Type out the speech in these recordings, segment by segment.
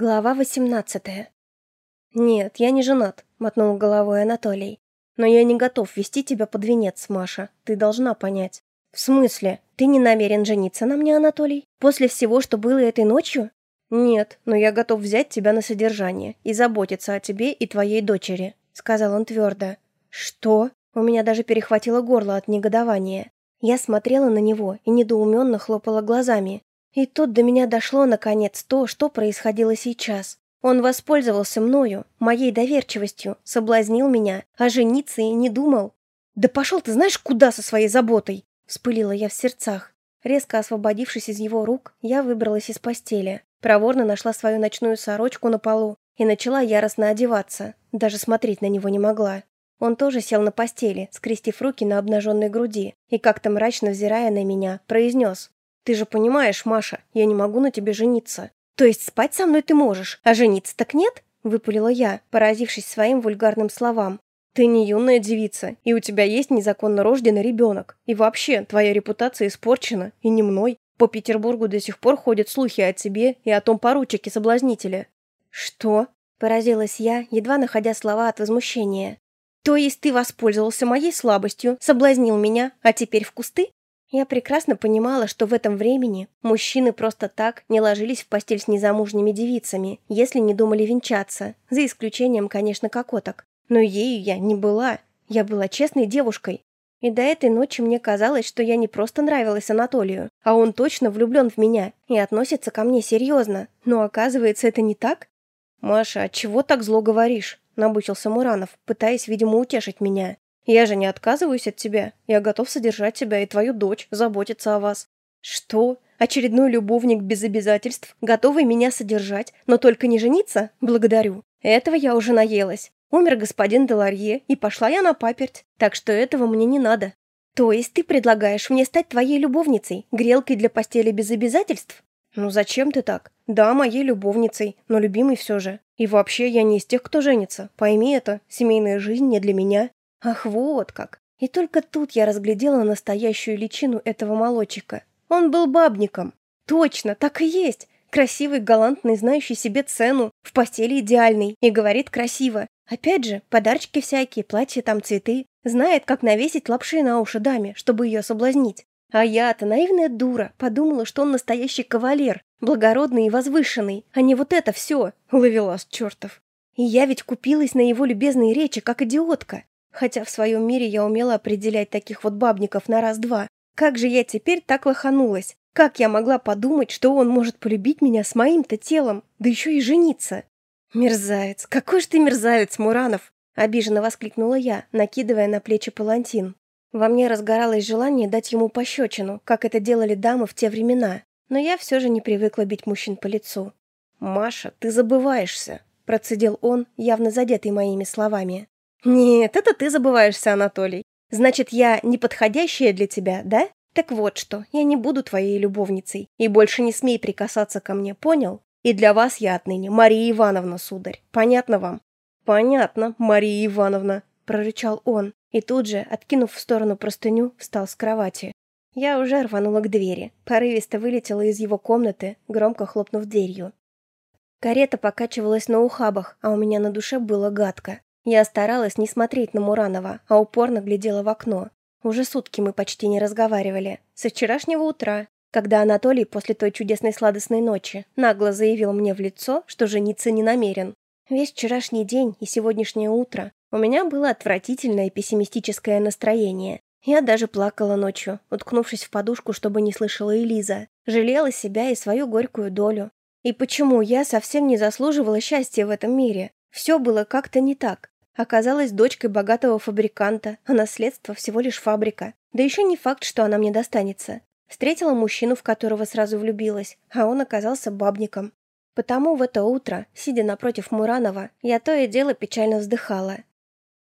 Глава 18 «Нет, я не женат», — мотнул головой Анатолий. «Но я не готов вести тебя под венец, Маша. Ты должна понять». «В смысле? Ты не намерен жениться на мне, Анатолий? После всего, что было этой ночью?» «Нет, но я готов взять тебя на содержание и заботиться о тебе и твоей дочери», — сказал он твердо. «Что?» У меня даже перехватило горло от негодования. Я смотрела на него и недоуменно хлопала глазами. И тут до меня дошло, наконец, то, что происходило сейчас. Он воспользовался мною, моей доверчивостью, соблазнил меня, а жениться и не думал. «Да пошел ты знаешь куда со своей заботой!» – вспылила я в сердцах. Резко освободившись из его рук, я выбралась из постели, проворно нашла свою ночную сорочку на полу и начала яростно одеваться, даже смотреть на него не могла. Он тоже сел на постели, скрестив руки на обнаженной груди, и как-то мрачно взирая на меня, произнес ты же понимаешь, Маша, я не могу на тебе жениться. То есть спать со мной ты можешь, а жениться так нет? Выпалила я, поразившись своим вульгарным словам. Ты не юная девица, и у тебя есть незаконно рожденный ребенок. И вообще, твоя репутация испорчена, и не мной. По Петербургу до сих пор ходят слухи о тебе и о том поручике-соблазнителе. Что? Поразилась я, едва находя слова от возмущения. То есть ты воспользовался моей слабостью, соблазнил меня, а теперь в кусты? Я прекрасно понимала, что в этом времени мужчины просто так не ложились в постель с незамужними девицами, если не думали венчаться, за исключением, конечно, кокоток. Но ею я не была. Я была честной девушкой. И до этой ночи мне казалось, что я не просто нравилась Анатолию, а он точно влюблен в меня и относится ко мне серьезно. Но оказывается, это не так? «Маша, от чего так зло говоришь?» – набычился Муранов, пытаясь, видимо, утешить меня. Я же не отказываюсь от тебя. Я готов содержать тебя и твою дочь, заботиться о вас. Что? Очередной любовник без обязательств, готовый меня содержать, но только не жениться? Благодарю. Этого я уже наелась. Умер господин Деларье, и пошла я на паперть, так что этого мне не надо. То есть ты предлагаешь мне стать твоей любовницей, грелкой для постели без обязательств? Ну зачем ты так? Да, моей любовницей, но любимой все же. И вообще я не из тех, кто женится. Пойми это, семейная жизнь не для меня. Ах, вот как. И только тут я разглядела настоящую личину этого молодчика. Он был бабником. Точно, так и есть. Красивый, галантный, знающий себе цену, в постели идеальный и говорит красиво. Опять же, подарочки всякие, платья там, цветы. Знает, как навесить лапши на уши даме, чтобы ее соблазнить. А я-то, наивная дура, подумала, что он настоящий кавалер, благородный и возвышенный, а не вот это все, ловелас чертов. И я ведь купилась на его любезные речи, как идиотка. Хотя в своем мире я умела определять таких вот бабников на раз-два. Как же я теперь так лоханулась? Как я могла подумать, что он может полюбить меня с моим-то телом, да еще и жениться? «Мерзавец! Какой же ты мерзавец, Муранов!» Обиженно воскликнула я, накидывая на плечи палантин. Во мне разгоралось желание дать ему пощечину, как это делали дамы в те времена. Но я все же не привыкла бить мужчин по лицу. «Маша, ты забываешься!» Процедил он, явно задетый моими словами. «Нет, это ты забываешься, Анатолий. Значит, я неподходящая для тебя, да? Так вот что, я не буду твоей любовницей. И больше не смей прикасаться ко мне, понял? И для вас я отныне Мария Ивановна, сударь. Понятно вам?» «Понятно, Мария Ивановна», — прорычал он. И тут же, откинув в сторону простыню, встал с кровати. Я уже рванула к двери, порывисто вылетела из его комнаты, громко хлопнув дверью. Карета покачивалась на ухабах, а у меня на душе было гадко. Я старалась не смотреть на Муранова, а упорно глядела в окно. Уже сутки мы почти не разговаривали. Со вчерашнего утра, когда Анатолий после той чудесной сладостной ночи нагло заявил мне в лицо, что жениться не намерен. Весь вчерашний день и сегодняшнее утро у меня было отвратительное пессимистическое настроение. Я даже плакала ночью, уткнувшись в подушку, чтобы не слышала Элиза. Жалела себя и свою горькую долю. И почему я совсем не заслуживала счастья в этом мире? Все было как-то не так. Оказалась дочкой богатого фабриканта, а наследство всего лишь фабрика. Да еще не факт, что она мне достанется. Встретила мужчину, в которого сразу влюбилась, а он оказался бабником. Потому в это утро, сидя напротив Муранова, я то и дело печально вздыхала.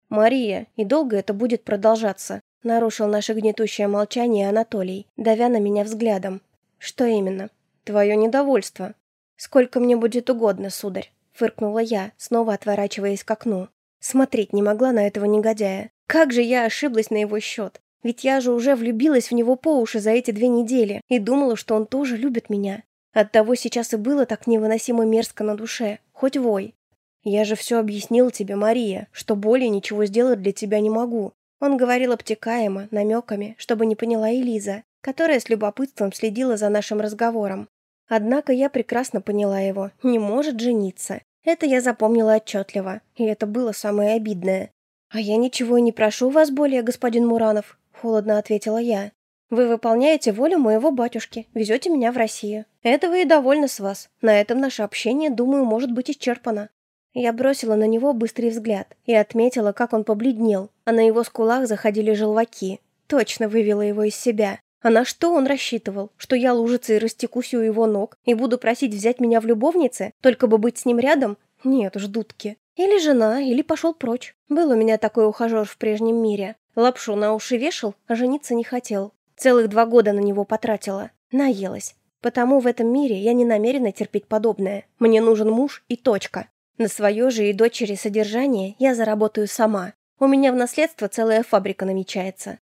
«Мария, и долго это будет продолжаться?» Нарушил наше гнетущее молчание Анатолий, давя на меня взглядом. «Что именно?» «Твое недовольство». «Сколько мне будет угодно, сударь» фыркнула я, снова отворачиваясь к окну. Смотреть не могла на этого негодяя. Как же я ошиблась на его счет. Ведь я же уже влюбилась в него по уши за эти две недели и думала, что он тоже любит меня. Оттого сейчас и было так невыносимо мерзко на душе, хоть вой. «Я же все объяснил тебе, Мария, что более ничего сделать для тебя не могу». Он говорил обтекаемо, намеками, чтобы не поняла Элиза, которая с любопытством следила за нашим разговором. Однако я прекрасно поняла его, не может жениться. Это я запомнила отчетливо, и это было самое обидное. «А я ничего и не прошу вас более, господин Муранов», — холодно ответила я. «Вы выполняете волю моего батюшки, везете меня в Россию. Этого и довольно с вас. На этом наше общение, думаю, может быть исчерпано». Я бросила на него быстрый взгляд и отметила, как он побледнел, а на его скулах заходили желваки. Точно вывела его из себя. А на что он рассчитывал? Что я лужицей растекусь у его ног и буду просить взять меня в любовнице, только бы быть с ним рядом? Нет уж, дудки. Или жена, или пошел прочь. Был у меня такой ухажер в прежнем мире. Лапшу на уши вешал, а жениться не хотел. Целых два года на него потратила. Наелась. Потому в этом мире я не намерена терпеть подобное. Мне нужен муж и точка. На свое же и дочери содержание я заработаю сама. У меня в наследство целая фабрика намечается.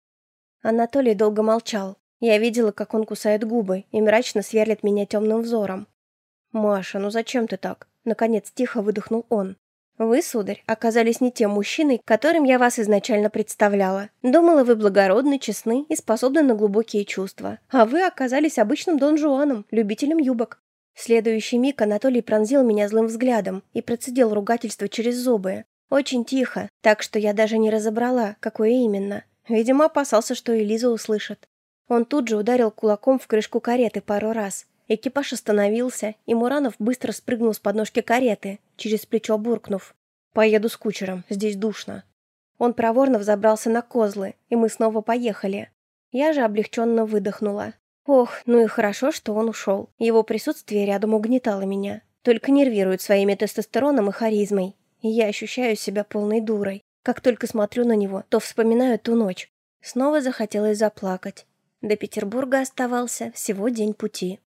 Анатолий долго молчал. Я видела, как он кусает губы и мрачно сверлит меня темным взором. «Маша, ну зачем ты так?» Наконец тихо выдохнул он. «Вы, сударь, оказались не тем мужчиной, которым я вас изначально представляла. Думала, вы благородны, честны и способны на глубокие чувства. А вы оказались обычным Дон Жуаном, любителем юбок». В следующий миг Анатолий пронзил меня злым взглядом и процедил ругательство через зубы. Очень тихо, так что я даже не разобрала, какое именно. Видимо, опасался, что Элиза услышит. Он тут же ударил кулаком в крышку кареты пару раз, Экипаж остановился, и Муранов быстро спрыгнул с подножки кареты, через плечо буркнув. «Поеду с кучером, здесь душно». Он проворно взобрался на козлы, и мы снова поехали. Я же облегченно выдохнула. Ох, ну и хорошо, что он ушел. Его присутствие рядом угнетало меня. Только нервирует своими тестостероном и харизмой. И я ощущаю себя полной дурой. Как только смотрю на него, то вспоминаю ту ночь. Снова захотелось заплакать. До Петербурга оставался всего день пути.